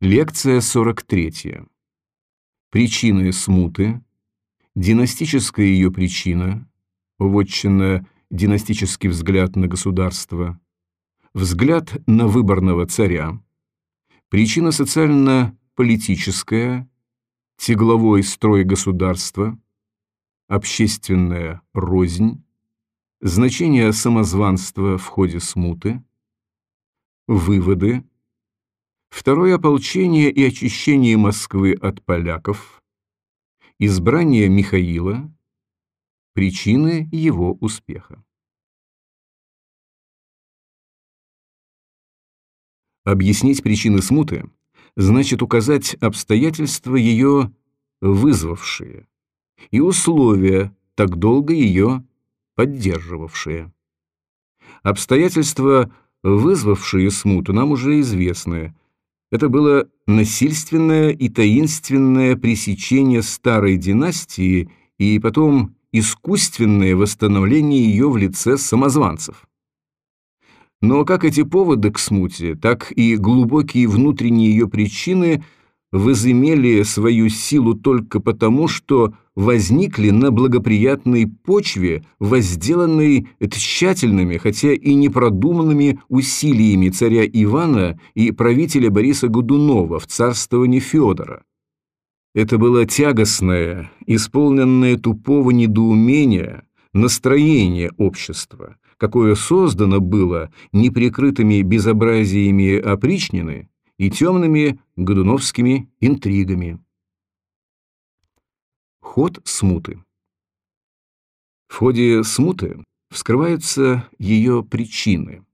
Лекция 43. Причины смуты, династическая ее причина, вотчина династический взгляд на государство, взгляд на выборного царя, причина социально-политическая, тегловой строй государства, общественная рознь, значение самозванства в ходе смуты, выводы, Второе ополчение и очищение Москвы от поляков, избрание Михаила, причины его успеха. Объяснить причины смуты значит указать обстоятельства ее вызвавшие и условия, так долго ее поддерживавшие. Обстоятельства, вызвавшие смуту, нам уже известны – это было насильственное и таинственное пресечение старой династии и потом искусственное восстановление ее в лице самозванцев. Но как эти поводы к смуте, так и глубокие внутренние ее причины – возымели свою силу только потому, что возникли на благоприятной почве, возделанной тщательными, хотя и непродуманными усилиями царя Ивана и правителя Бориса Годунова в царствовании Федора. Это было тягостное, исполненное тупого недоумения, настроение общества, какое создано было неприкрытыми безобразиями опричнины, и темными годуновскими интригами. Ход смуты В ходе смуты вскрываются ее причины.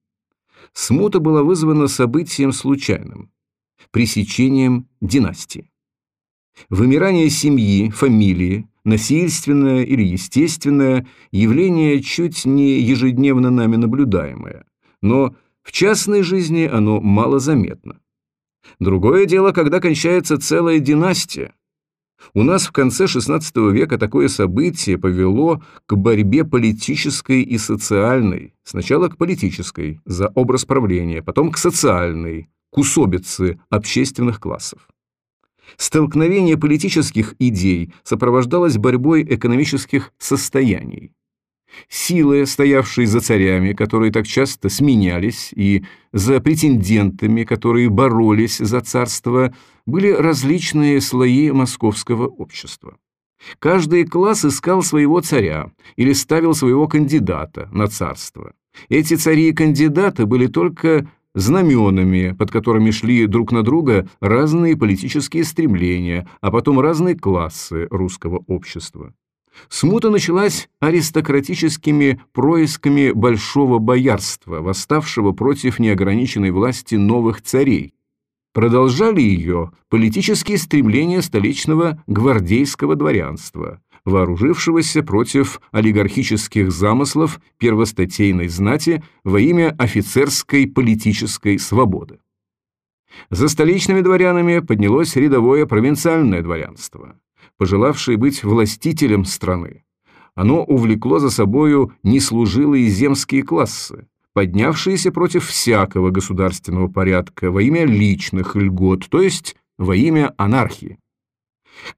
Смута была вызвана событием случайным, пресечением династии. Вымирание семьи, фамилии, насильственное или естественное явление чуть не ежедневно нами наблюдаемое, но в частной жизни оно малозаметно. Другое дело, когда кончается целая династия. У нас в конце XVI века такое событие повело к борьбе политической и социальной. Сначала к политической, за образ правления, потом к социальной, к усобице общественных классов. Столкновение политических идей сопровождалось борьбой экономических состояний. Силы, стоявшие за царями, которые так часто сменялись, и за претендентами, которые боролись за царство, были различные слои московского общества. Каждый класс искал своего царя или ставил своего кандидата на царство. Эти цари и кандидаты были только знаменами, под которыми шли друг на друга разные политические стремления, а потом разные классы русского общества. Смута началась аристократическими происками большого боярства, восставшего против неограниченной власти новых царей. Продолжали ее политические стремления столичного гвардейского дворянства, вооружившегося против олигархических замыслов первостатейной знати во имя офицерской политической свободы. За столичными дворянами поднялось рядовое провинциальное дворянство пожелавшие быть властителем страны. Оно увлекло за собою неслужилые земские классы, поднявшиеся против всякого государственного порядка во имя личных льгот, то есть во имя анархии.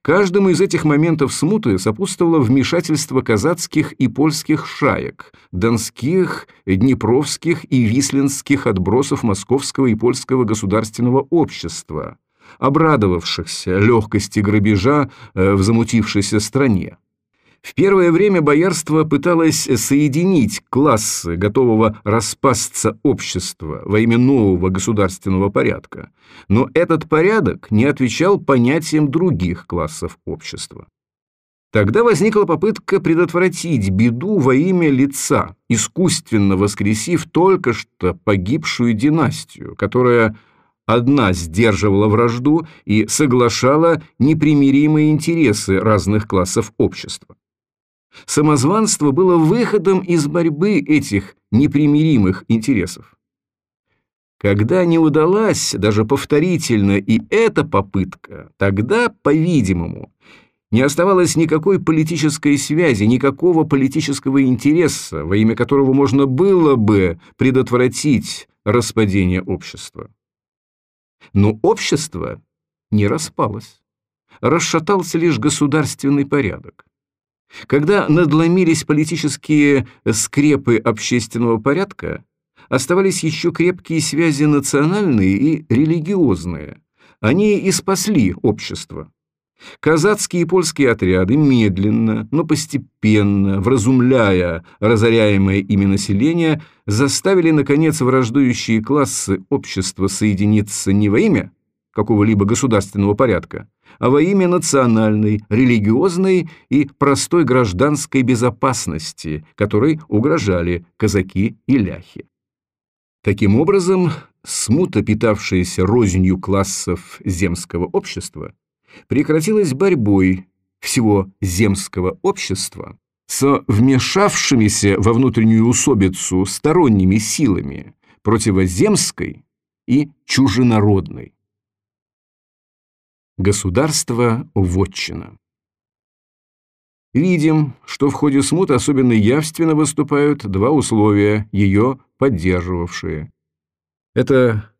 Каждому из этих моментов смуты сопутствовало вмешательство казацких и польских шаек, донских, днепровских и висленских отбросов московского и польского государственного общества, обрадовавшихся легкости грабежа э, в замутившейся стране. В первое время боярство пыталось соединить классы готового распасться общества во имя нового государственного порядка, но этот порядок не отвечал понятиям других классов общества. Тогда возникла попытка предотвратить беду во имя лица, искусственно воскресив только что погибшую династию, которая Одна сдерживала вражду и соглашала непримиримые интересы разных классов общества. Самозванство было выходом из борьбы этих непримиримых интересов. Когда не удалась даже повторительно и эта попытка, тогда, по-видимому, не оставалось никакой политической связи, никакого политического интереса, во имя которого можно было бы предотвратить распадение общества. Но общество не распалось. Расшатался лишь государственный порядок. Когда надломились политические скрепы общественного порядка, оставались еще крепкие связи национальные и религиозные. Они и спасли общество. Казацкие и польские отряды медленно, но постепенно, вразумляя разоряемое ими население, заставили, наконец, враждующие классы общества соединиться не во имя какого-либо государственного порядка, а во имя национальной, религиозной и простой гражданской безопасности, которой угрожали казаки и ляхи. Таким образом, смута, питавшаяся рознью классов земского общества, прекратилась борьбой всего земского общества с вмешавшимися во внутреннюю усобицу сторонними силами противоземской и чуженародной. Государство-вотчина Видим, что в ходе смут особенно явственно выступают два условия, ее поддерживавшие. Это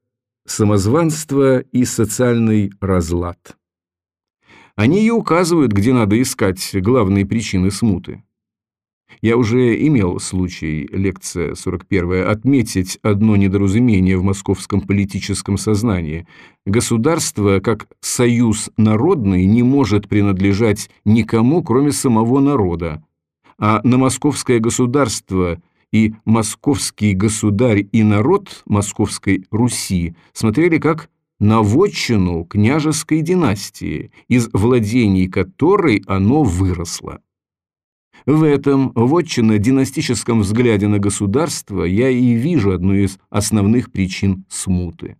самозванство и социальный разлад. Они и указывают, где надо искать главные причины смуты. Я уже имел случай, лекция 41, отметить одно недоразумение в московском политическом сознании. Государство, как союз народный, не может принадлежать никому, кроме самого народа. А на московское государство и московский государь и народ Московской Руси смотрели как на вотчину княжеской династии, из владений которой оно выросло. В этом вотчинно-династическом взгляде на государство я и вижу одну из основных причин смуты.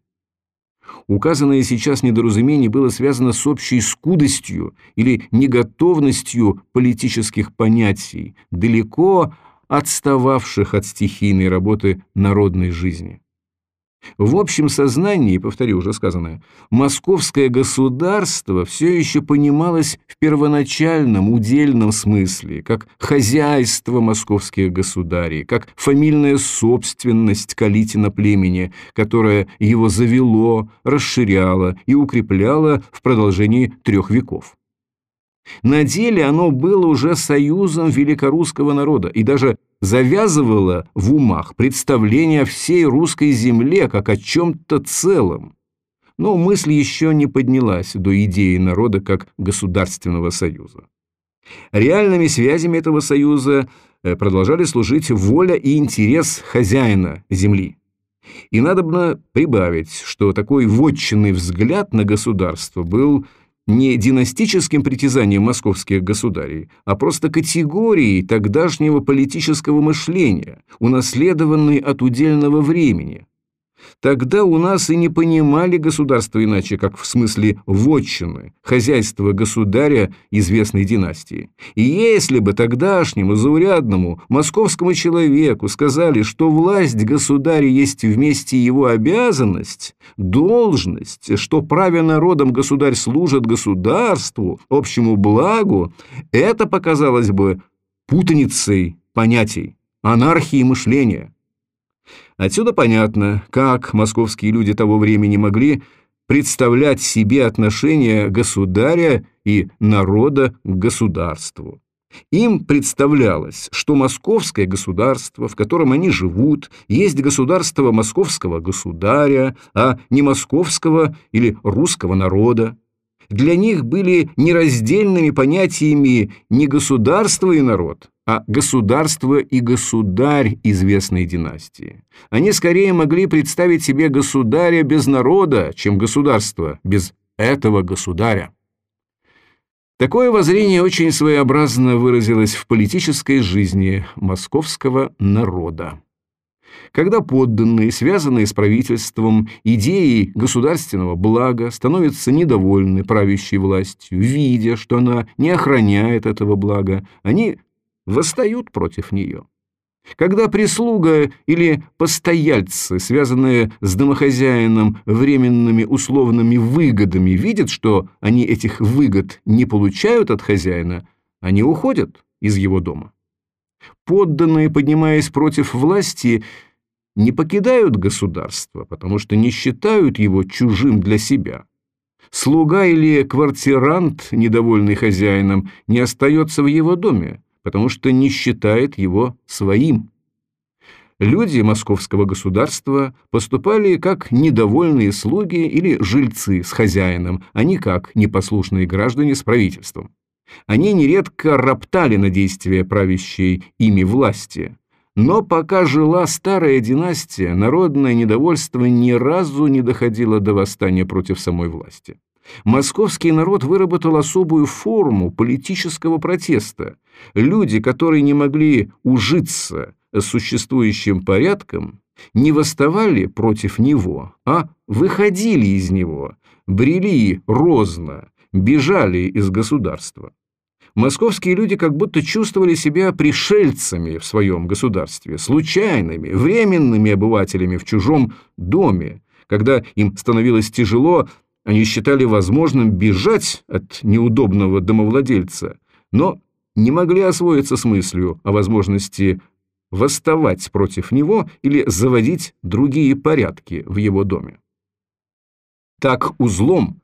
Указанное сейчас недоразумение было связано с общей скудостью или неготовностью политических понятий, далеко отстававших от стихийной работы народной жизни. В общем сознании, повторю уже сказанное, московское государство все еще понималось в первоначальном удельном смысле, как хозяйство московских государей, как фамильная собственность Калитина племени, которое его завело, расширяло и укрепляло в продолжении трех веков. На деле оно было уже союзом великорусского народа и даже завязывало в умах представление о всей русской земле как о чем-то целом. Но мысль еще не поднялась до идеи народа как государственного союза. Реальными связями этого союза э, продолжали служить воля и интерес хозяина земли. И надо бы прибавить, что такой вотчинный взгляд на государство был не династическим притязанием московских государей, а просто категорией тогдашнего политического мышления, унаследованной от удельного времени, Тогда у нас и не понимали государство иначе, как в смысле вотчины, хозяйства государя известной династии. И если бы тогдашнему заурядному московскому человеку сказали, что власть государя есть вместе его обязанность, должность, что правя народом государь служит государству, общему благу, это показалось бы путаницей понятий, анархией мышления. Отсюда понятно, как московские люди того времени могли представлять себе отношение государя и народа к государству. Им представлялось, что московское государство, в котором они живут, есть государство московского государя, а не московского или русского народа. Для них были нераздельными понятиями не государство и народ, а государство и государь известной династии. Они скорее могли представить себе государя без народа, чем государство без этого государя. Такое воззрение очень своеобразно выразилось в политической жизни московского народа. Когда подданные, связанные с правительством, идеей государственного блага, становятся недовольны правящей властью, видя, что она не охраняет этого блага, они восстают против нее. Когда прислуга или постояльцы, связанные с домохозяином временными условными выгодами, видят, что они этих выгод не получают от хозяина, они уходят из его дома. Подданные, поднимаясь против власти, не покидают государство, потому что не считают его чужим для себя. Слуга или квартирант, недовольный хозяином, не остается в его доме, потому что не считает его своим. Люди московского государства поступали как недовольные слуги или жильцы с хозяином, а не как непослушные граждане с правительством. Они нередко роптали на действия правящей ими власти. Но пока жила старая династия, народное недовольство ни разу не доходило до восстания против самой власти. Московский народ выработал особую форму политического протеста. Люди, которые не могли ужиться с существующим порядком, не восставали против него, а выходили из него, брели розно, бежали из государства. Московские люди как будто чувствовали себя пришельцами в своем государстве, случайными, временными обывателями в чужом доме. Когда им становилось тяжело, они считали возможным бежать от неудобного домовладельца, но не могли освоиться с мыслью о возможности восставать против него или заводить другие порядки в его доме. Так узлом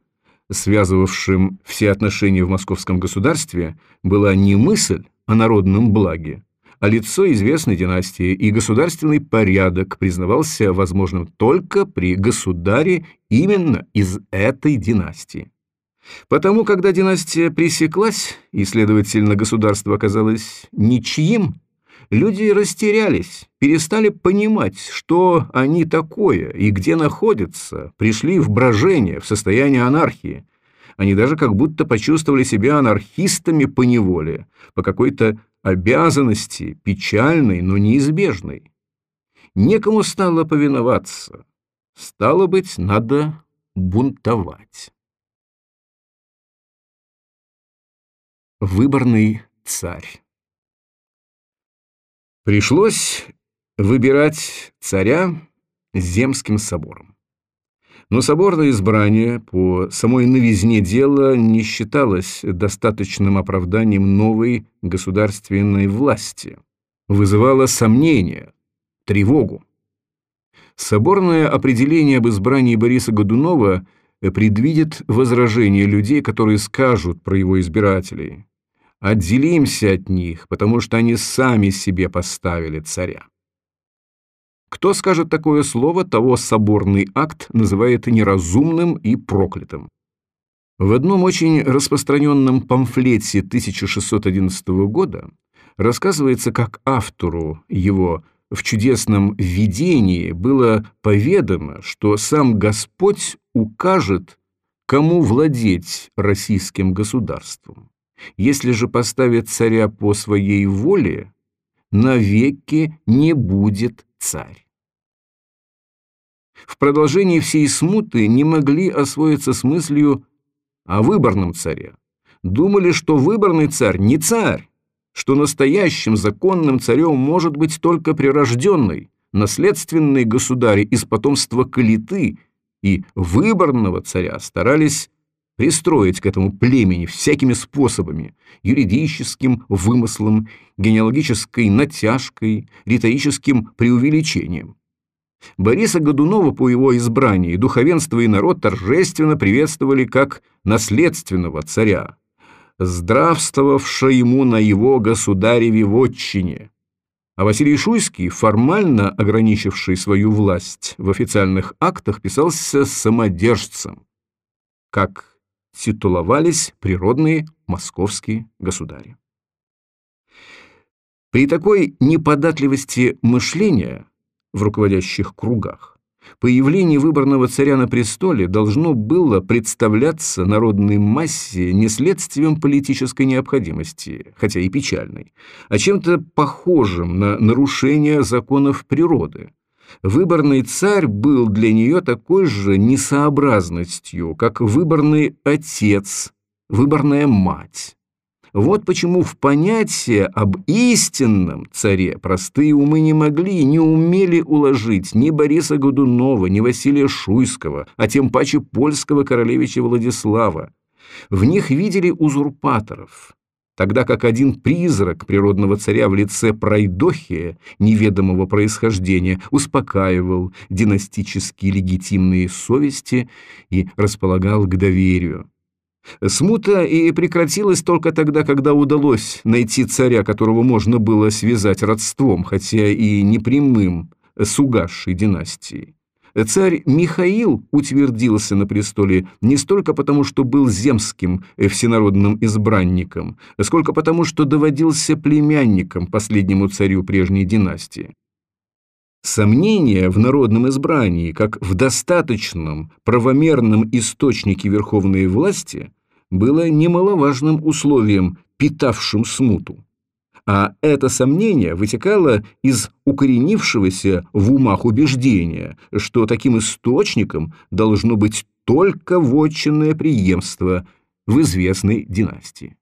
связывавшим все отношения в московском государстве, была не мысль о народном благе, лицо известной династии, и государственный порядок признавался возможным только при государе именно из этой династии. Потому, когда династия пресеклась, и, следовательно, государство оказалось ничьим, люди растерялись, перестали понимать, что они такое и где находятся, пришли в брожение, в состояние анархии. Они даже как будто почувствовали себя анархистами по неволе, по какой-то обязанности, печальной, но неизбежной. Некому стало повиноваться. Стало быть, надо бунтовать. Выборный царь Пришлось выбирать царя земским собором. Но соборное избрание по самой новизне дела не считалось достаточным оправданием новой государственной власти, вызывало сомнения, тревогу. Соборное определение об избрании Бориса Годунова предвидит возражения людей, которые скажут про его избирателей – Отделимся от них, потому что они сами себе поставили царя. Кто скажет такое слово, того соборный акт называет неразумным и проклятым. В одном очень распространенном памфлете 1611 года рассказывается, как автору его в чудесном видении было поведано, что сам Господь укажет, кому владеть российским государством. Если же поставит царя по своей воле, навеки не будет царь. В продолжении всей смуты не могли освоиться с мыслью о выборном царе. Думали, что выборный царь не царь, что настоящим законным царем может быть только прирожденный, наследственный государь из потомства Калиты, и выборного царя старались пристроить к этому племени всякими способами, юридическим вымыслом, генеалогической натяжкой, риторическим преувеличением. Бориса Годунова по его избрании духовенство и народ торжественно приветствовали как наследственного царя, здравствовавшего ему на его государеве вотчине. А Василий Шуйский, формально ограничивший свою власть в официальных актах, писался самодержцем, как титуловались природные московские государи. При такой неподатливости мышления в руководящих кругах появление выборного царя на престоле должно было представляться народной массе не следствием политической необходимости, хотя и печальной, а чем-то похожим на нарушение законов природы, Выборный царь был для нее такой же несообразностью, как выборный отец, выборная мать. Вот почему в понятие об истинном царе простые умы не могли, не умели уложить ни Бориса Годунова, ни Василия Шуйского, а тем паче польского королевича Владислава. В них видели узурпаторов, тогда как один призрак природного царя в лице Пройдохия, неведомого происхождения, успокаивал династически легитимные совести и располагал к доверию. Смута и прекратилась только тогда, когда удалось найти царя, которого можно было связать родством, хотя и непрямым, с угасшей династией. Царь Михаил утвердился на престоле не столько потому, что был земским всенародным избранником, сколько потому, что доводился племянником последнему царю прежней династии. Сомнение в народном избрании, как в достаточном правомерном источнике верховной власти, было немаловажным условием, питавшим смуту. А это сомнение вытекало из укоренившегося в умах убеждения, что таким источником должно быть только вотчинное преемство в известной династии.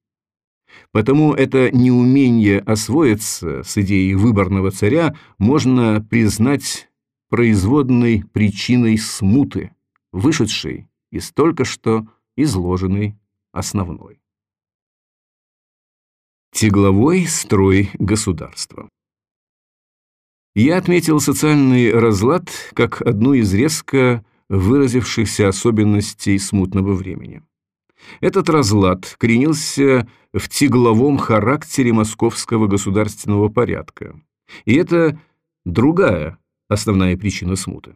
Потому это неумение освоиться с идеей выборного царя можно признать производной причиной смуты, вышедшей из только что изложенной основной. Тегловой строй государства Я отметил социальный разлад как одну из резко выразившихся особенностей смутного времени. Этот разлад коренился в тигловом характере московского государственного порядка. И это другая основная причина смуты.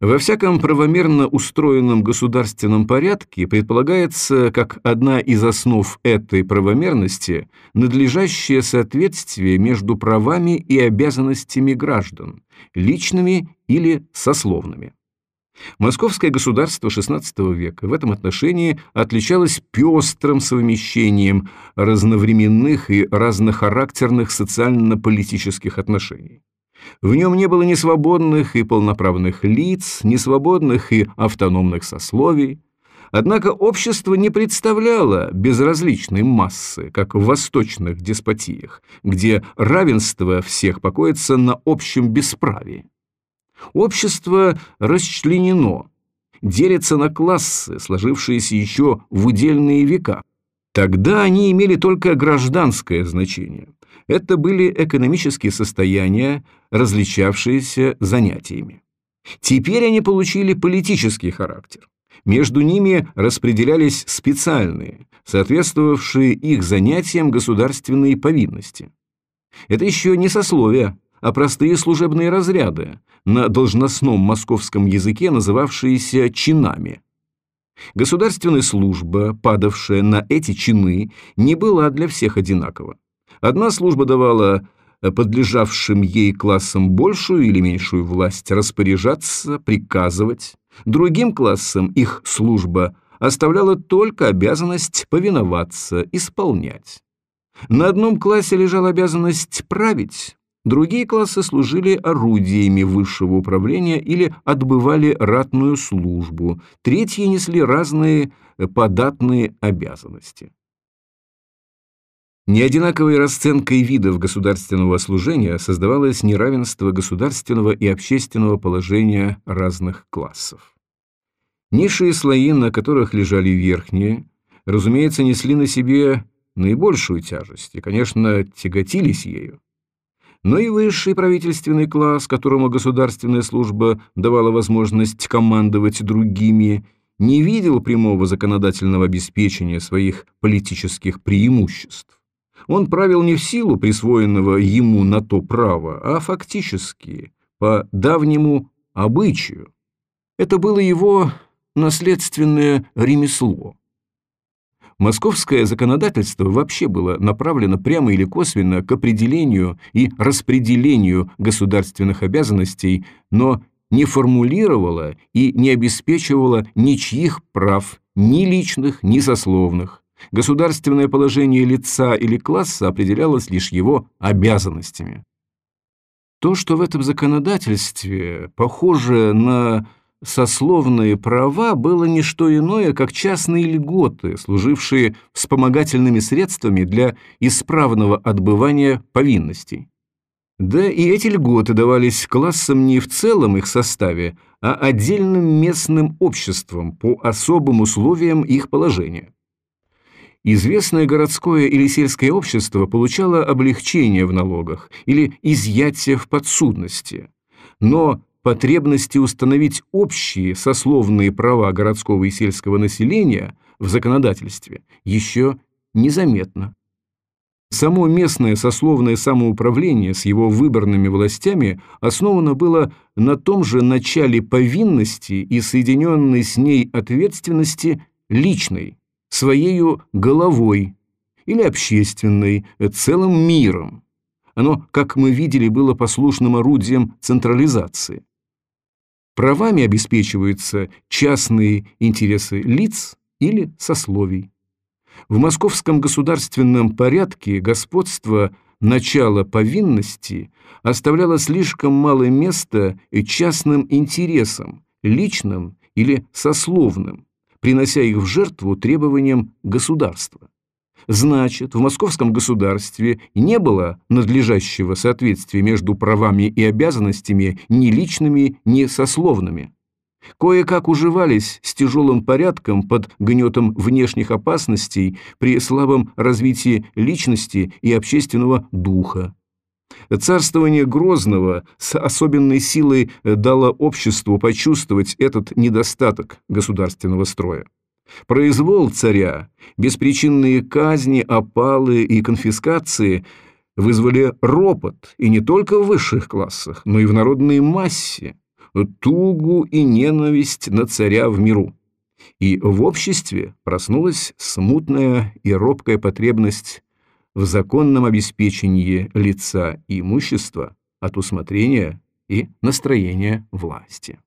Во всяком правомерно устроенном государственном порядке предполагается как одна из основ этой правомерности надлежащее соответствие между правами и обязанностями граждан, личными или сословными. Московское государство XVI века в этом отношении отличалось пестрым совмещением разновременных и разнохарактерных социально-политических отношений. В нем не было ни свободных и полноправных лиц, ни свободных и автономных сословий. Однако общество не представляло безразличной массы, как в восточных деспотиях, где равенство всех покоится на общем бесправии. Общество расчленено, делится на классы, сложившиеся еще в удельные века. Тогда они имели только гражданское значение. Это были экономические состояния, различавшиеся занятиями. Теперь они получили политический характер. Между ними распределялись специальные, соответствовавшие их занятиям государственные повинности. Это еще не сословия, а простые служебные разряды, на должностном московском языке называвшиеся чинами. Государственная служба, падавшая на эти чины, не была для всех одинакова. Одна служба давала подлежавшим ей классам большую или меньшую власть распоряжаться, приказывать, другим классам их служба оставляла только обязанность повиноваться, исполнять. На одном классе лежала обязанность править, Другие классы служили орудиями высшего управления или отбывали ратную службу, третьи несли разные э, податные обязанности. Неодинаковой расценкой видов государственного служения создавалось неравенство государственного и общественного положения разных классов. Низшие слои, на которых лежали верхние, разумеется, несли на себе наибольшую тяжесть и, конечно, тяготились ею но и высший правительственный класс, которому государственная служба давала возможность командовать другими, не видел прямого законодательного обеспечения своих политических преимуществ. Он правил не в силу присвоенного ему на то права, а фактически, по давнему обычаю. Это было его наследственное ремесло. Московское законодательство вообще было направлено прямо или косвенно к определению и распределению государственных обязанностей, но не формулировало и не обеспечивало ничьих прав, ни личных, ни сословных. Государственное положение лица или класса определялось лишь его обязанностями. То, что в этом законодательстве похоже на сословные права было не что иное, как частные льготы, служившие вспомогательными средствами для исправного отбывания повинностей. Да и эти льготы давались классам не в целом их составе, а отдельным местным обществам по особым условиям их положения. Известное городское или сельское общество получало облегчение в налогах или изъятие в подсудности, но потребности установить общие сословные права городского и сельского населения в законодательстве еще незаметно. Само местное сословное самоуправление с его выборными властями основано было на том же начале повинности и соединенной с ней ответственности личной, своею головой или общественной, целым миром. Оно, как мы видели, было послушным орудием централизации. Правами обеспечиваются частные интересы лиц или сословий. В московском государственном порядке господство начала повинности оставляло слишком мало места частным интересам, личным или сословным, принося их в жертву требованиям государства. Значит, в московском государстве не было надлежащего соответствия между правами и обязанностями ни личными, ни сословными кое-как уживались с тяжелым порядком под гнетом внешних опасностей при слабом развитии личности и общественного духа. Царствование Грозного с особенной силой дало обществу почувствовать этот недостаток государственного строя. Произвол царя, беспричинные казни, опалы и конфискации вызвали ропот и не только в высших классах, но и в народной массе тугу и ненависть на царя в миру. И в обществе проснулась смутная и робкая потребность в законном обеспечении лица и имущества от усмотрения и настроения власти.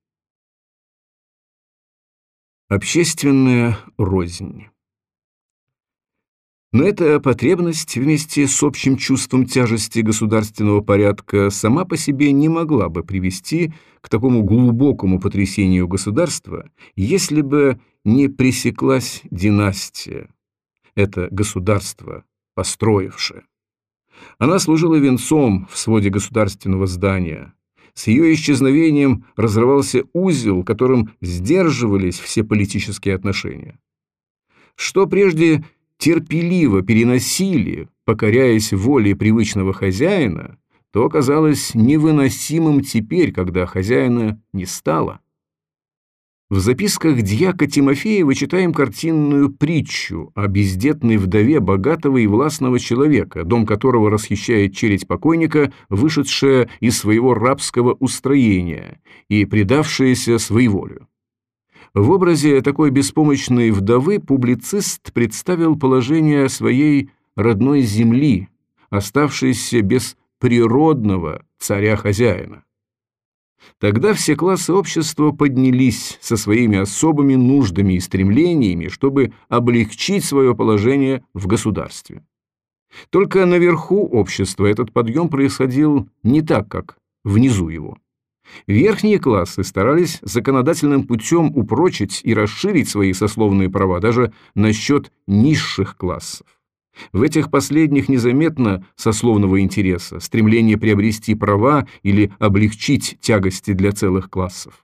Общественная рознь но эта потребность вместе с общим чувством тяжести государственного порядка сама по себе не могла бы привести к такому глубокому потрясению государства, если бы не пресеклась династия, это государство, построившее. Она служила венцом в своде государственного здания. С ее исчезновением разрывался узел, которым сдерживались все политические отношения. Что прежде терпеливо переносили, покоряясь воле привычного хозяина, то оказалось невыносимым теперь, когда хозяина не стало. В записках дьяка Тимофеева читаем картинную притчу о бездетной вдове богатого и властного человека, дом которого расхищает челядь покойника, вышедшая из своего рабского устроения и предавшаяся своеволию. В образе такой беспомощной вдовы публицист представил положение своей родной земли, оставшейся без природного царя-хозяина. Тогда все классы общества поднялись со своими особыми нуждами и стремлениями, чтобы облегчить свое положение в государстве. Только наверху общества этот подъем происходил не так, как внизу его. Верхние классы старались законодательным путем упрочить и расширить свои сословные права даже насчет низших классов. В этих последних незаметно сословного интереса, стремление приобрести права или облегчить тягости для целых классов.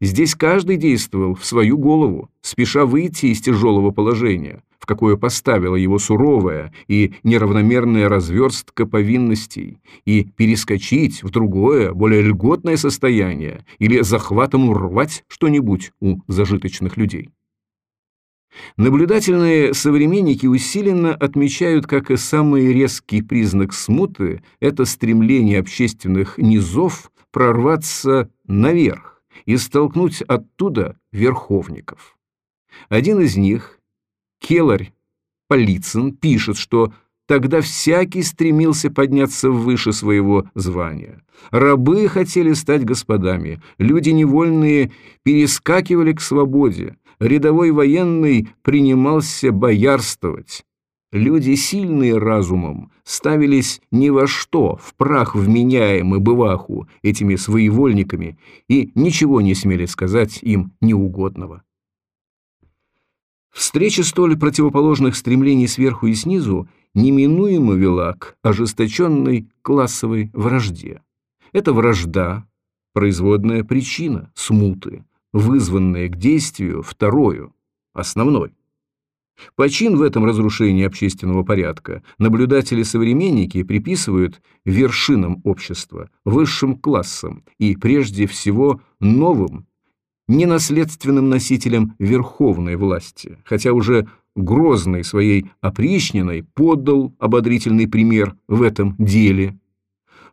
Здесь каждый действовал в свою голову, спеша выйти из тяжелого положения, в какое поставила его суровая и неравномерная разверстка повинностей, и перескочить в другое, более льготное состояние или захватом урвать что-нибудь у зажиточных людей. Наблюдательные современники усиленно отмечают, как и самый резкий признак смуты – это стремление общественных низов прорваться наверх и столкнуть оттуда верховников. Один из них, Келарь Полицын пишет, что тогда всякий стремился подняться выше своего звания. Рабы хотели стать господами, люди невольные перескакивали к свободе, рядовой военный принимался боярствовать. Люди, сильные разумом, ставились ни во что, в прах вменяемы бываху этими своевольниками и ничего не смели сказать им неугодного. Встреча столь противоположных стремлений сверху и снизу неминуемо вела к ожесточенной классовой вражде. Эта вражда – производная причина смуты, вызванная к действию вторую, основной. Почин в этом разрушении общественного порядка наблюдатели-современники приписывают вершинам общества, высшим классам и, прежде всего, новым, ненаследственным носителям верховной власти, хотя уже Грозный своей опричниной подал ободрительный пример в этом деле.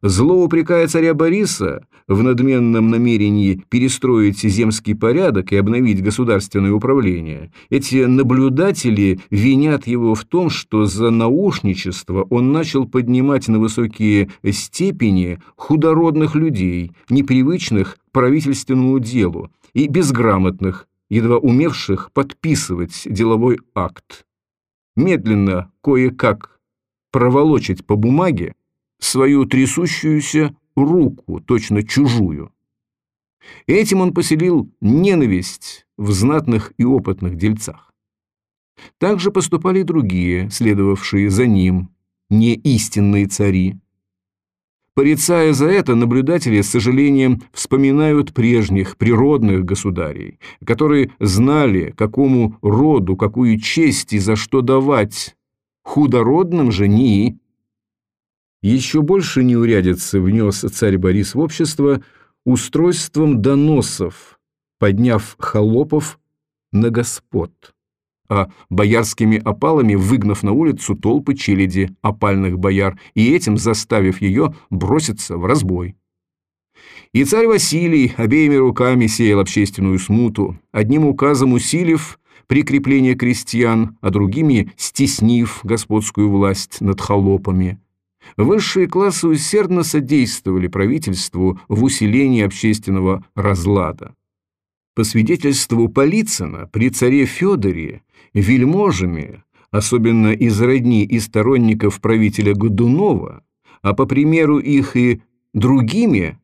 Зло упрекая царя Бориса в надменном намерении перестроить земский порядок и обновить государственное управление. Эти наблюдатели винят его в том, что за наушничество он начал поднимать на высокие степени худородных людей, непривычных к правительственному делу, и безграмотных, едва умевших подписывать деловой акт. Медленно, кое-как проволочить по бумаге свою трясущуюся руку, точно чужую. Этим он поселил ненависть в знатных и опытных дельцах. Так же поступали другие, следовавшие за ним, не истинные цари. Порицая за это, наблюдатели с сожалением вспоминают прежних природных государей, которые знали, какому роду, какую честь и за что давать. Худородным же не. Еще больше неурядицы внес царь Борис в общество устройством доносов, подняв холопов на господ а боярскими опалами выгнав на улицу толпы челяди опальных бояр и этим заставив ее броситься в разбой. И царь Василий обеими руками сеял общественную смуту, одним указом усилив прикрепление крестьян, а другими стеснив господскую власть над холопами. Высшие классы усердно содействовали правительству в усилении общественного разлада. По свидетельству Полицына, при царе Федоре вельможами, особенно из родни и сторонников правителя Годунова, а по примеру их и другими,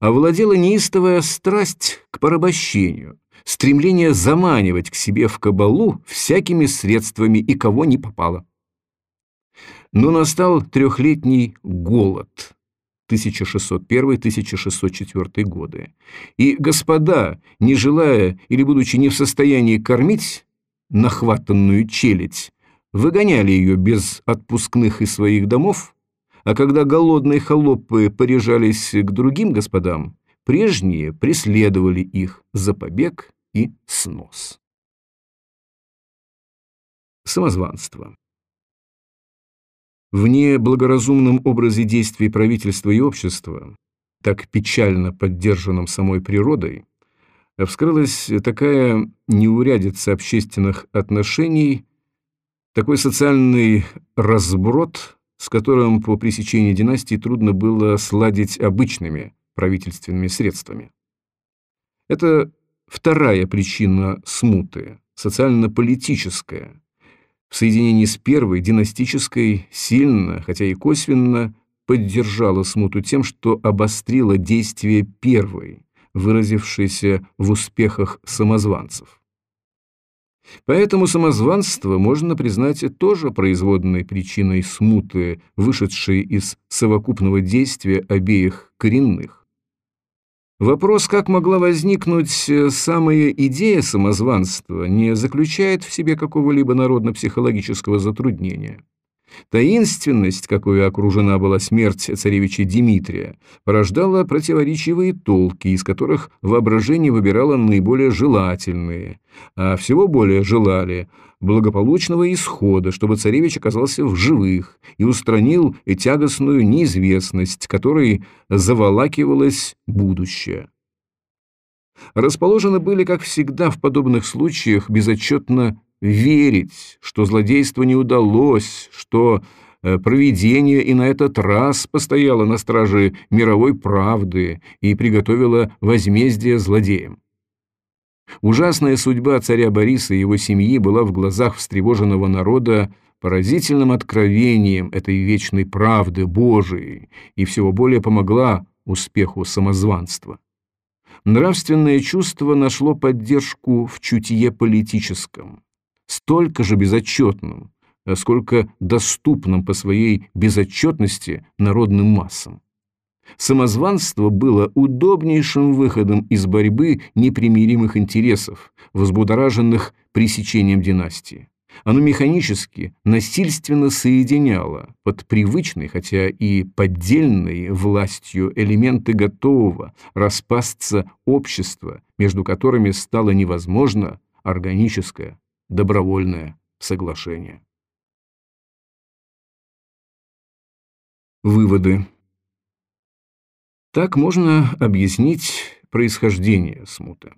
овладела неистовая страсть к порабощению, стремление заманивать к себе в кабалу всякими средствами и кого не попало. Но настал трехлетний голод 1601-1604 годы, и господа, не желая или будучи не в состоянии кормить нахватанную челядь, выгоняли ее без отпускных из своих домов, а когда голодные холопы порежались к другим господам, прежние преследовали их за побег и снос. Самозванство. В неблагоразумном образе действий правительства и общества, так печально поддержанном самой природой, вскрылась такая неурядица общественных отношений, такой социальный разброд, с которым по пресечении династии трудно было сладить обычными правительственными средствами. Это вторая причина смуты, социально-политическая. В соединении с первой, династической, сильно, хотя и косвенно, поддержала смуту тем, что обострила действие первой, выразившийся в успехах самозванцев. Поэтому самозванство можно признать тоже производной причиной смуты, вышедшей из совокупного действия обеих коренных. Вопрос, как могла возникнуть э, самая идея самозванства, не заключает в себе какого-либо народно-психологического затруднения. Таинственность, какой окружена была смерть царевича Дмитрия, порождала противоречивые толки, из которых воображение выбирало наиболее желательные, а всего более желали благополучного исхода, чтобы царевич оказался в живых и устранил тягостную неизвестность, которой заволакивалось будущее. Расположены были, как всегда в подобных случаях, безотчетно верить, что злодейство не удалось, что э, провидение и на этот раз постояло на страже мировой правды и приготовило возмездие злодеям. Ужасная судьба царя Бориса и его семьи была в глазах встревоженного народа поразительным откровением этой вечной правды Божией и всего более помогла успеху самозванства. Нравственное чувство нашло поддержку в чутье политическом столько же безотчетным, сколько доступным по своей безотчетности народным массам. Самозванство было удобнейшим выходом из борьбы непримиримых интересов, возбудораженных пресечением династии. Оно механически, насильственно соединяло под привычной, хотя и поддельной властью элементы готового распасться общества, между которыми стало невозможно органическое, добровольное соглашение. Выводы. Так можно объяснить происхождение смуты.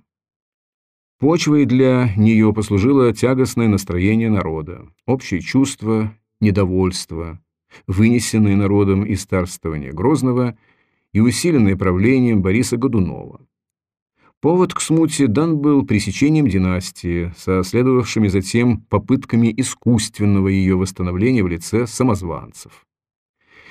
Почвой для нее послужило тягостное настроение народа, общее чувство недовольства, вынесенное народом из царствования Грозного и усиленное правлением Бориса Годунова. Повод к смуте дан был пресечением династии, со следовавшими затем попытками искусственного ее восстановления в лице самозванцев.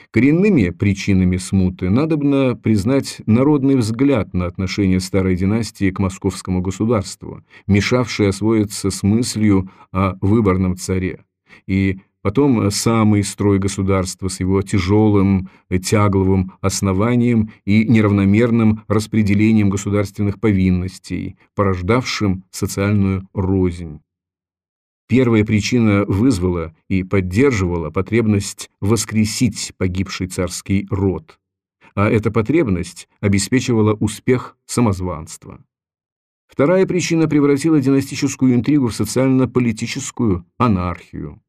Коренными причинами смуты надобно признать народный взгляд на отношение старой династии к московскому государству, мешавший освоиться с мыслью о выборном царе, и потом самый строй государства с его тяжелым тягловым основанием и неравномерным распределением государственных повинностей, порождавшим социальную рознь. Первая причина вызвала и поддерживала потребность воскресить погибший царский род, а эта потребность обеспечивала успех самозванства. Вторая причина превратила династическую интригу в социально-политическую анархию.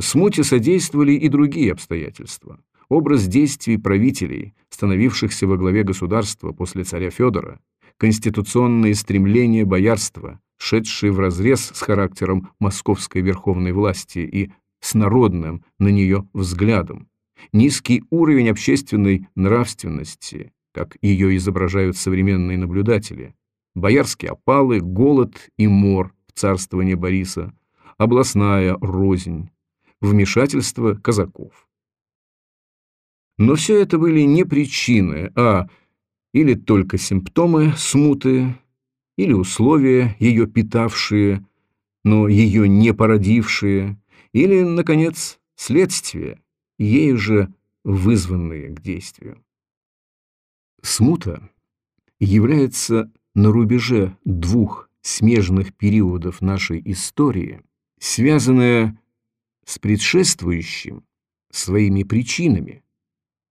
Смуте содействовали и другие обстоятельства. Образ действий правителей, становившихся во главе государства после царя Федора, конституционные стремления боярства, шедшие вразрез с характером московской верховной власти и с народным на нее взглядом, низкий уровень общественной нравственности, как ее изображают современные наблюдатели, боярские опалы, голод и мор в царствовании Бориса, областная рознь, вмешательство казаков. Но все это были не причины, а или только симптомы смуты, или условия, ее питавшие, но ее не породившие, или, наконец, следствия, ею же вызванные к действию. Смута является на рубеже двух смежных периодов нашей истории, связанная с предшествующим своими причинами,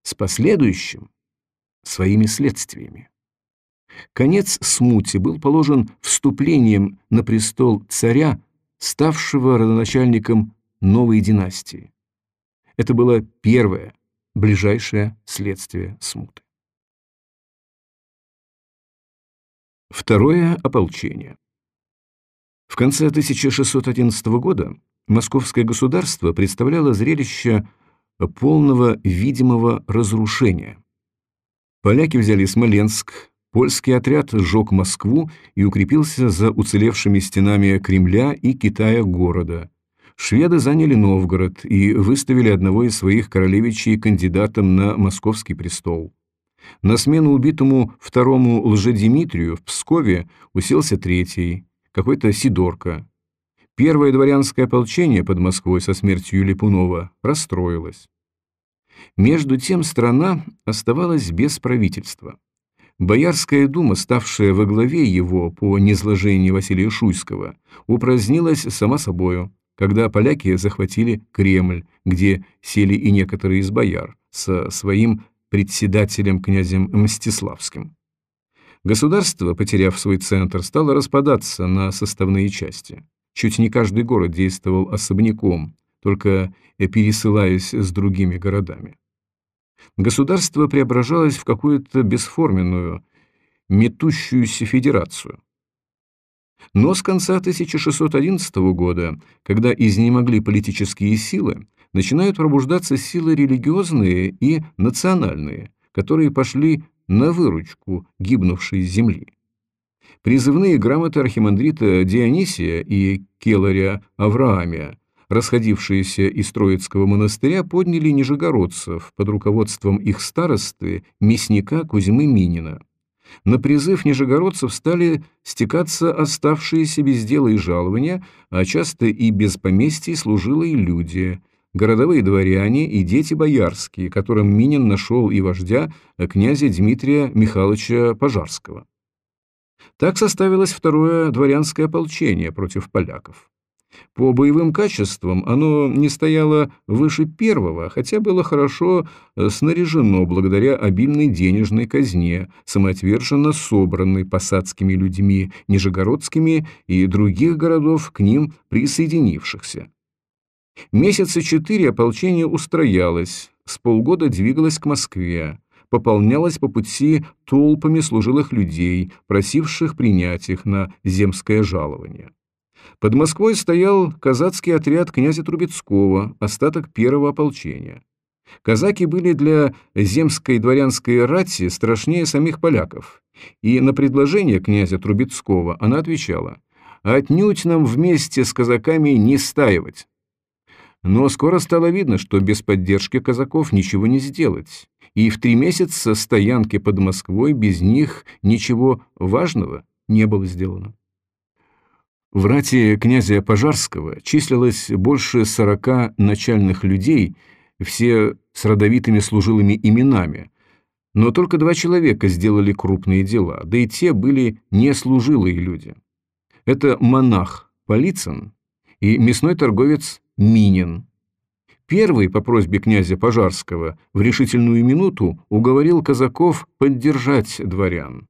с последующим своими следствиями. Конец смуте был положен вступлением на престол царя, ставшего родоначальником новой династии. Это было первое, ближайшее следствие смуты. Второе ополчение. В конце 1611 года московское государство представляло зрелище полного видимого разрушения. Поляки взяли Смоленск, Польский отряд сжег Москву и укрепился за уцелевшими стенами Кремля и Китая города. Шведы заняли Новгород и выставили одного из своих королевичей кандидатом на московский престол. На смену убитому второму лжедимитрию в Пскове уселся третий, какой-то Сидорка. Первое дворянское ополчение под Москвой со смертью Липунова расстроилось. Между тем страна оставалась без правительства. Боярская дума, ставшая во главе его по низложению Василия Шуйского, упразднилась сама собою, когда поляки захватили Кремль, где сели и некоторые из бояр, со своим председателем князем Мстиславским. Государство, потеряв свой центр, стало распадаться на составные части. Чуть не каждый город действовал особняком, только пересылаясь с другими городами государство преображалось в какую-то бесформенную, метущуюся федерацию. Но с конца 1611 года, когда изнемогли политические силы, начинают пробуждаться силы религиозные и национальные, которые пошли на выручку гибнувшей земли. Призывные грамоты архимандрита Дионисия и келаря Авраамия расходившиеся из Троицкого монастыря подняли нижегородцев под руководством их старосты, мясника Кузьмы Минина. На призыв нижегородцев стали стекаться оставшиеся без дела и жалования, а часто и без поместий служилые люди, городовые дворяне и дети боярские, которым Минин нашел и вождя князя Дмитрия Михайловича Пожарского. Так составилось второе дворянское ополчение против поляков. По боевым качествам оно не стояло выше первого, хотя было хорошо э, снаряжено благодаря обильной денежной казне, самоотверженно собранной посадскими людьми, нижегородскими и других городов к ним присоединившихся. Месяца четыре ополчение устроялось, с полгода двигалось к Москве, пополнялось по пути толпами служилых людей, просивших принять их на земское жалование. Под Москвой стоял казацкий отряд князя Трубецкого, остаток первого ополчения. Казаки были для земской дворянской рати страшнее самих поляков, и на предложение князя Трубецкого она отвечала «Отнюдь нам вместе с казаками не стаивать». Но скоро стало видно, что без поддержки казаков ничего не сделать, и в три месяца стоянки под Москвой без них ничего важного не было сделано. В рате князя Пожарского числилось больше сорока начальных людей, все с родовитыми служилыми именами, но только два человека сделали крупные дела, да и те были не служилые люди. Это монах Полицын и мясной торговец Минин. Первый, по просьбе князя Пожарского, в решительную минуту уговорил казаков поддержать дворян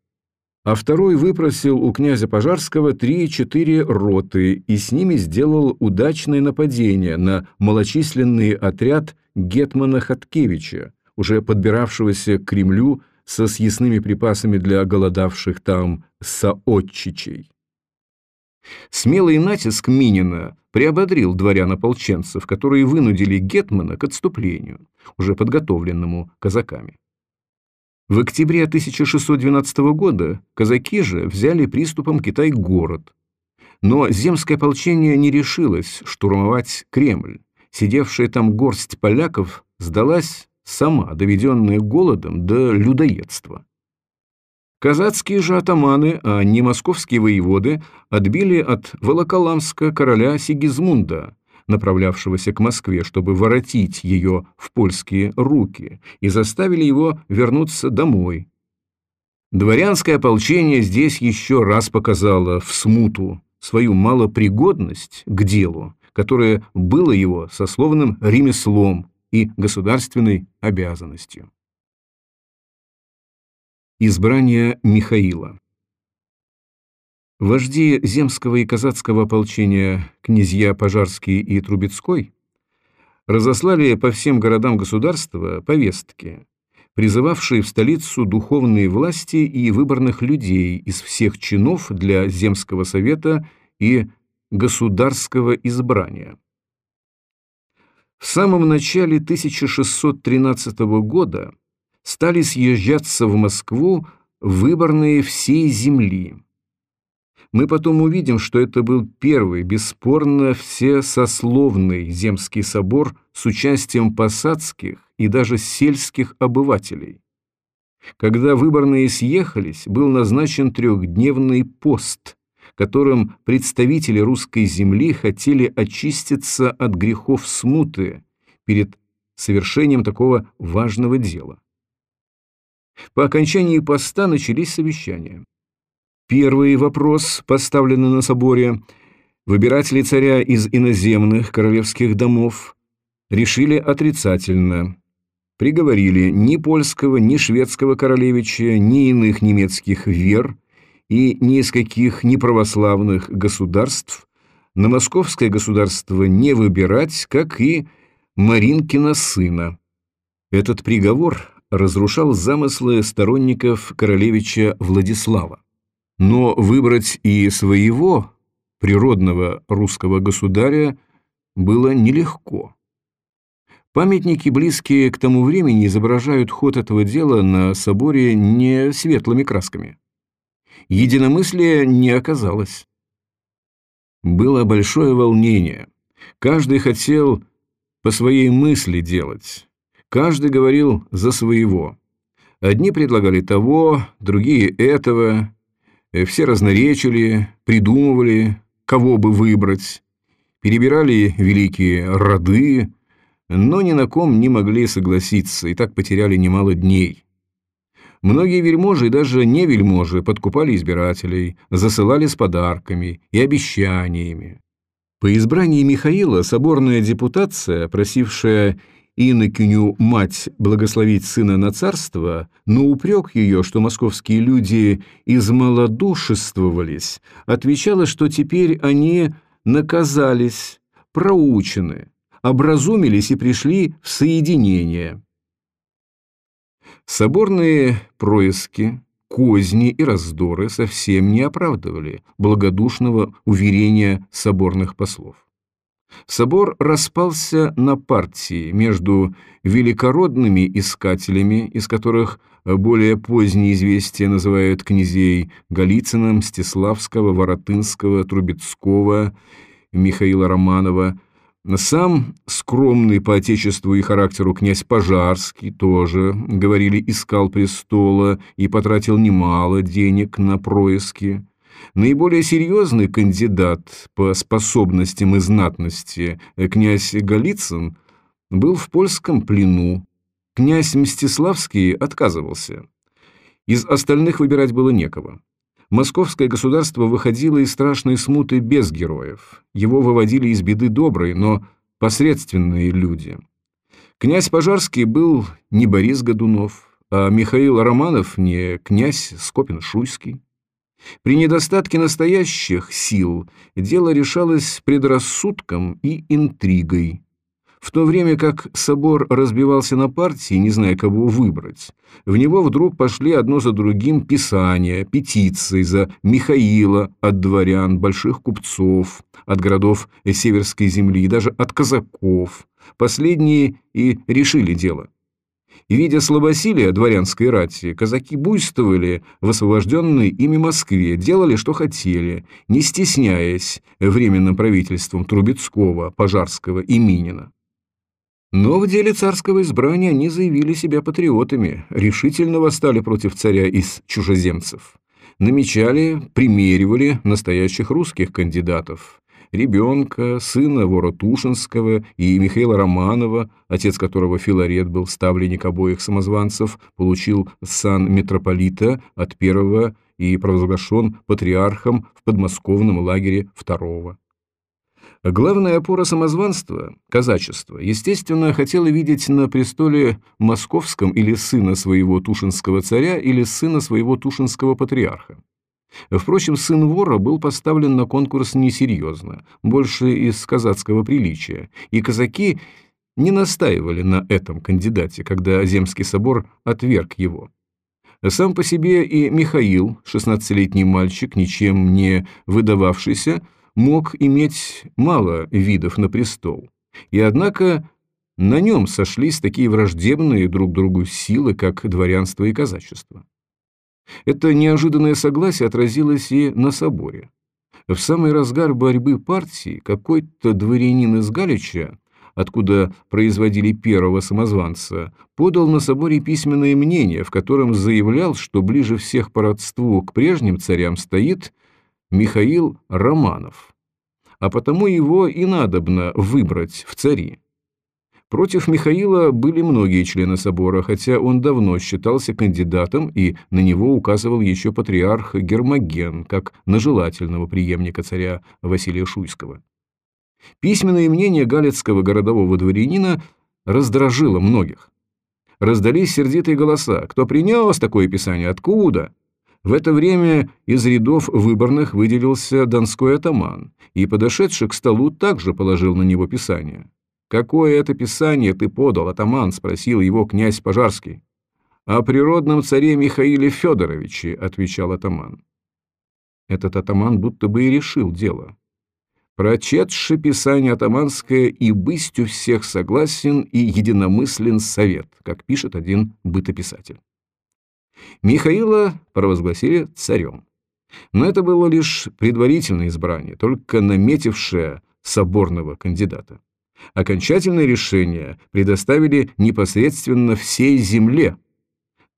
а второй выпросил у князя Пожарского три-четыре роты и с ними сделал удачное нападение на малочисленный отряд Гетмана Хаткевича, уже подбиравшегося к Кремлю со съестными припасами для голодавших там соотчичей. Смелый натиск Минина приободрил дворян-ополченцев, которые вынудили Гетмана к отступлению, уже подготовленному казаками. В октябре 1612 года казаки же взяли приступом Китай-город. Но земское ополчение не решилось штурмовать Кремль. Сидевшая там горсть поляков сдалась сама, доведенная голодом до людоедства. Казацкие же атаманы, а не московские воеводы, отбили от Волоколамска короля Сигизмунда, направлявшегося к Москве, чтобы воротить ее в польские руки, и заставили его вернуться домой. Дворянское ополчение здесь еще раз показало в смуту свою малопригодность к делу, которое было его сословным ремеслом и государственной обязанностью. Избрание Михаила Вожди земского и казацкого ополчения князья Пожарский и Трубецкой разослали по всем городам государства повестки, призывавшие в столицу духовные власти и выборных людей из всех чинов для земского совета и государского избрания. В самом начале 1613 года стали съезжаться в Москву выборные всей земли – мы потом увидим, что это был первый, бесспорно всесословный земский собор с участием посадских и даже сельских обывателей. Когда выборные съехались, был назначен трехдневный пост, которым представители русской земли хотели очиститься от грехов смуты перед совершением такого важного дела. По окончании поста начались совещания. Первый вопрос, поставленный на соборе, выбиратели царя из иноземных королевских домов решили отрицательно. Приговорили ни польского, ни шведского королевича, ни иных немецких вер и ни из каких неправославных государств на московское государство не выбирать, как и Маринкина сына. Этот приговор разрушал замыслы сторонников королевича Владислава. Но выбрать и своего природного русского государя было нелегко. Памятники, близкие к тому времени, изображают ход этого дела на соборе не светлыми красками. Единомыслия не оказалось. Было большое волнение. Каждый хотел по своей мысли делать. Каждый говорил за своего. Одни предлагали того, другие этого, Э, все разноречили, придумывали, кого бы выбрать, перебирали великие роды, но ни на ком не могли согласиться и так потеряли немало дней. Многие вельможи и даже не вельможи подкупали избирателей, засылали с подарками и обещаниями. По избрании Михаила соборная депутация, просившая инокиню мать благословить сына на царство, но упрек ее, что московские люди измалодушествовались, отвечала, что теперь они наказались, проучены, образумились и пришли в соединение. Соборные происки, козни и раздоры совсем не оправдывали благодушного уверения соборных послов. Собор распался на партии между великородными искателями, из которых более поздние известия называют князей Голицына, Мстиславского, Воротынского, Трубецкого, Михаила Романова, сам скромный по отечеству и характеру князь Пожарский тоже, говорили, искал престола и потратил немало денег на происки. Наиболее серьезный кандидат по способностям и знатности, э, князь Голицын, был в польском плену. Князь Мстиславский отказывался. Из остальных выбирать было некого. Московское государство выходило из страшной смуты без героев. Его выводили из беды добрые, но посредственные люди. Князь Пожарский был не Борис Годунов, а Михаил Романов не князь Скопин-Шуйский. При недостатке настоящих сил дело решалось предрассудком и интригой. В то время как собор разбивался на партии, не зная, кого выбрать, в него вдруг пошли одно за другим писания, петиции за Михаила от дворян, больших купцов, от городов Северской земли, даже от казаков. Последние и решили дело. Видя слабосилие дворянской рати, казаки буйствовали в освобожденной ими Москве, делали, что хотели, не стесняясь временным правительством Трубецкого, Пожарского и Минина. Но в деле царского избрания они заявили себя патриотами, решительно восстали против царя из чужеземцев. Намечали, примеривали настоящих русских кандидатов ребенка, сына вора Тушинского и Михаила Романова, отец которого Филарет был ставленник обоих самозванцев, получил сан митрополита от первого и провозглашен патриархом в подмосковном лагере второго. Главная опора самозванства, казачество, естественно, хотела видеть на престоле московском или сына своего тушинского царя, или сына своего тушинского патриарха. Впрочем, сын вора был поставлен на конкурс несерьезно, больше из казацкого приличия, и казаки не настаивали на этом кандидате, когда Земский собор отверг его. Сам по себе и Михаил, 16-летний мальчик, ничем не выдававшийся, мог иметь мало видов на престол. И однако на нем сошлись такие враждебные друг другу силы, как дворянство и казачество. Это неожиданное согласие отразилось и на соборе. В самый разгар борьбы партии какой-то дворянин из Галича, откуда производили первого самозванца, подал на соборе письменное мнение, в котором заявлял, что ближе всех по родству к прежним царям стоит Михаил Романов, а потому его и надобно выбрать в цари. Против Михаила были многие члены собора, хотя он давно считался кандидатом и на него указывал еще патриарх Гермоген, как на желательного преемника царя Василия Шуйского. Письменное мнение галицкого городового дворянина раздражило многих. Раздались сердитые голоса. Кто принес такое писание? Откуда? В это время из рядов выборных выделился донской атаман, и, подошедший к столу, также положил на него писание. «Какое это писание ты подал, атаман?» — спросил его князь Пожарский. «О природном царе Михаиле Федоровиче», — отвечал атаман. Этот атаман будто бы и решил дело. Прочетши писание атаманское и быстью всех согласен и единомыслен совет, как пишет один бытописатель. Михаила провозгласили царем. Но это было лишь предварительное избрание, только наметившее соборного кандидата. Окончательное решение предоставили непосредственно всей земле.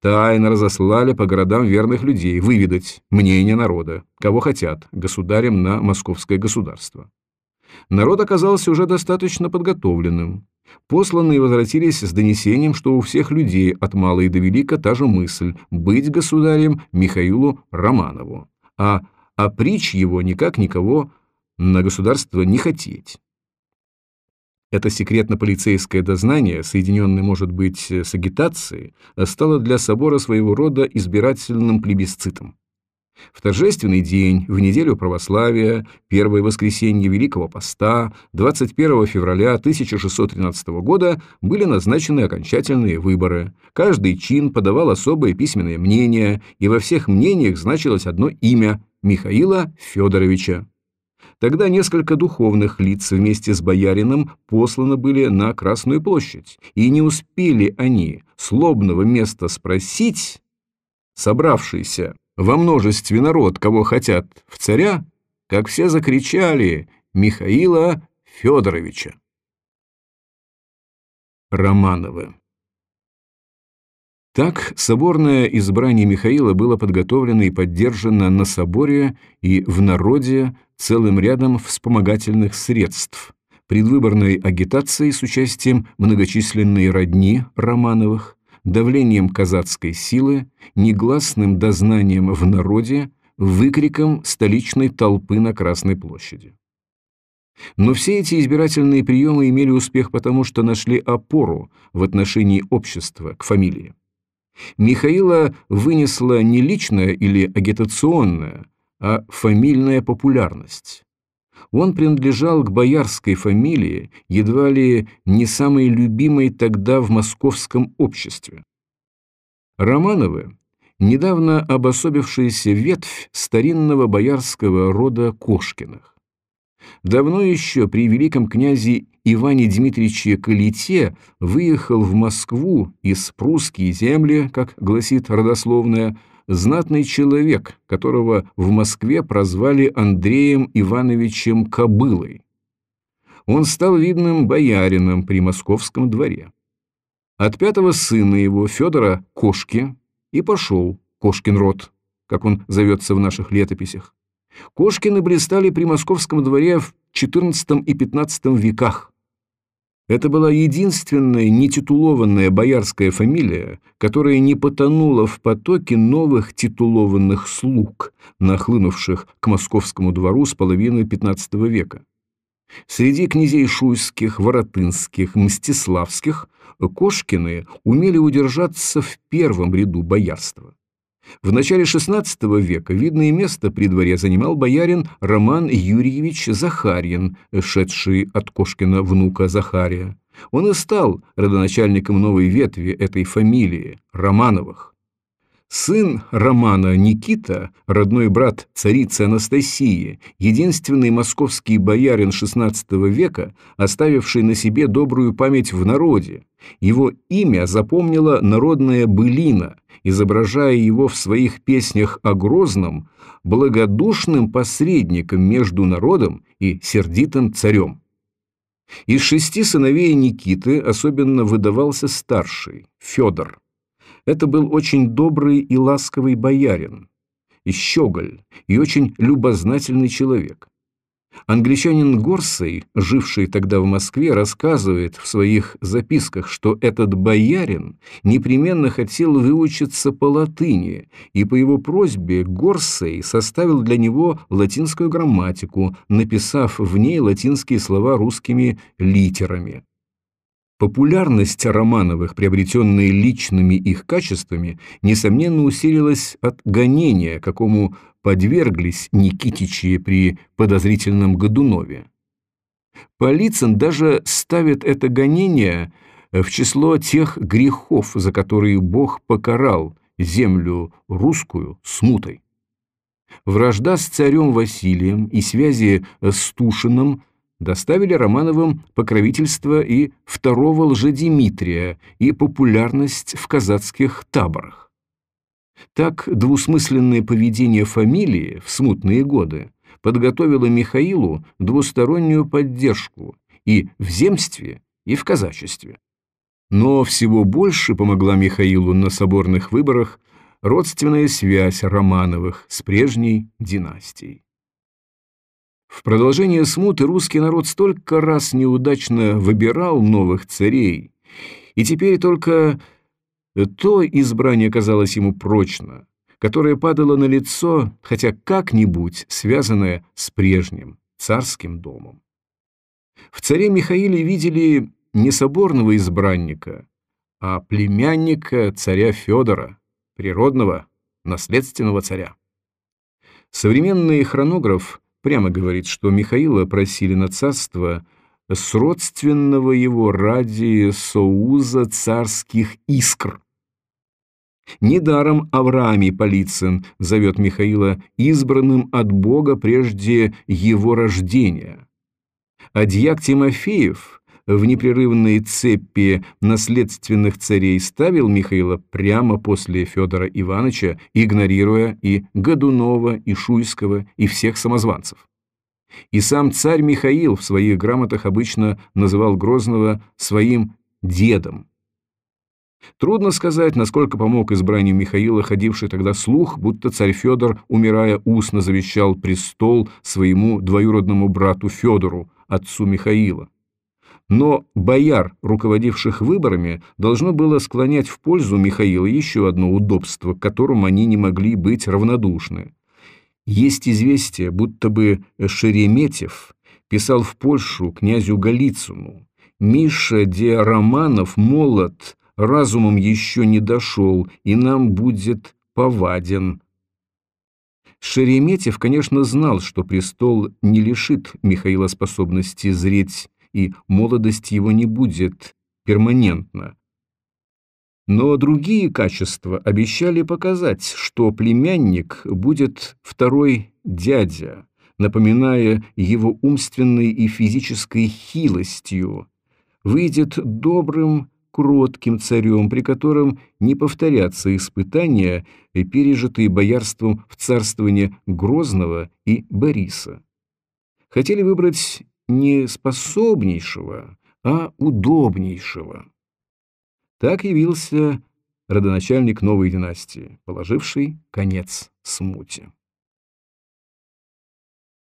Тайно разослали по городам верных людей выведать мнение народа, кого хотят, государем на московское государство. Народ оказался уже достаточно подготовленным. Посланные возвратились с донесением, что у всех людей от мала и до велика та же мысль – быть государем Михаилу Романову, а опричь его никак никого на государство не хотеть. Это секретно-полицейское дознание, соединенное, может быть, с агитацией, стало для собора своего рода избирательным плебисцитом. В торжественный день, в неделю православия, первое воскресенье Великого Поста, 21 февраля 1613 года были назначены окончательные выборы. Каждый чин подавал особое письменное мнение, и во всех мнениях значилось одно имя – Михаила Федоровича. Тогда несколько духовных лиц вместе с боярином посланы были на Красную площадь, и не успели они слобного места спросить, собравшийся во множестве народ, кого хотят в царя, как все закричали Михаила Федоровича. Романовы так, соборное избрание Михаила было подготовлено и поддержано на соборе и в народе целым рядом вспомогательных средств, предвыборной агитацией с участием многочисленной родни Романовых, давлением казацкой силы, негласным дознанием в народе, выкриком столичной толпы на Красной площади. Но все эти избирательные приемы имели успех потому, что нашли опору в отношении общества к фамилии. Михаила вынесла не личная или агитационная, а фамильная популярность. Он принадлежал к боярской фамилии, едва ли не самой любимой тогда в московском обществе. Романовы – недавно обособившаяся ветвь старинного боярского рода Кошкиных. Давно еще при великом князе Иване Дмитриевиче Калите выехал в Москву из прусские земли, как гласит родословная, знатный человек, которого в Москве прозвали Андреем Ивановичем Кобылой. Он стал видным боярином при московском дворе. От пятого сына его, Федора Кошки, и пошел Кошкин род, как он зовется в наших летописях. Кошкины блистали при московском дворе в XIV и XV веках. Это была единственная нетитулованная боярская фамилия, которая не потонула в потоке новых титулованных слуг, нахлынувших к московскому двору с половины XV века. Среди князей шуйских, воротынских, мстиславских Кошкины умели удержаться в первом ряду боярства. В начале XVI века видное место при дворе занимал боярин Роман Юрьевич Захарьин, шедший от Кошкина внука Захария. Он и стал родоначальником новой ветви этой фамилии – Романовых. Сын Романа Никита, родной брат царицы Анастасии, единственный московский боярин XVI века, оставивший на себе добрую память в народе. Его имя запомнила народная былина, изображая его в своих песнях о Грозном, благодушным посредником между народом и сердитым царем. Из шести сыновей Никиты особенно выдавался старший, Федор. Это был очень добрый и ласковый боярин, и щеголь, и очень любознательный человек. Англичанин Горсей, живший тогда в Москве, рассказывает в своих записках, что этот боярин непременно хотел выучиться по латыни, и по его просьбе Горсей составил для него латинскую грамматику, написав в ней латинские слова русскими литерами. Популярность Романовых, приобретенная личными их качествами, несомненно усилилась от гонения, какому подверглись Никитичи при подозрительном Годунове. Полицин даже ставит это гонение в число тех грехов, за которые Бог покарал землю русскую смутой. Вражда с царем Василием и связи с Тушиным доставили Романовым покровительство и второго лжедимитрия и популярность в казацких таборах. Так двусмысленное поведение фамилии в смутные годы подготовило Михаилу двустороннюю поддержку и в земстве, и в казачестве. Но всего больше помогла Михаилу на соборных выборах родственная связь Романовых с прежней династией. В продолжение смуты русский народ столько раз неудачно выбирал новых царей, и теперь только то избрание казалось ему прочно, которое падало на лицо, хотя как-нибудь связанное с прежним. царским домом. В царе Михаиле видели не соборного избранника, а племянника царя Федора, природного, наследственного царя. Современный хронограф прямо говорит, что Михаила просили на царство с родственного его ради соуза царских искр. Недаром Авраамий Полицын зовет Михаила избранным от Бога прежде его рождения. А дьяк Тимофеев в непрерывной цепи наследственных царей ставил Михаила прямо после Федора Ивановича, игнорируя и Годунова, и Шуйского, и всех самозванцев. И сам царь Михаил в своих грамотах обычно называл Грозного своим дедом. Трудно сказать, насколько помог избранию Михаила ходивший тогда слух, будто царь Федор, умирая устно, завещал престол своему двоюродному брату Федору, отцу Михаила. Но бояр, руководивших выборами, должно было склонять в пользу Михаила еще одно удобство, к которому они не могли быть равнодушны. Есть известие, будто бы Шереметьев писал в Польшу князю Голицыну «Миша де Романов молод, разумом еще не дошел, и нам будет поваден». Шереметьев, конечно, знал, что престол не лишит Михаила способности зреть и молодость его не будет перманентна. Но другие качества обещали показать, что племянник будет второй дядя, напоминая его умственной и физической хилостью, выйдет добрым, кротким царем, при котором не повторятся испытания, пережитые боярством в царствовании Грозного и Бориса. Хотели выбрать не способнейшего, а удобнейшего. Так явился родоначальник новой династии, положивший конец смуте.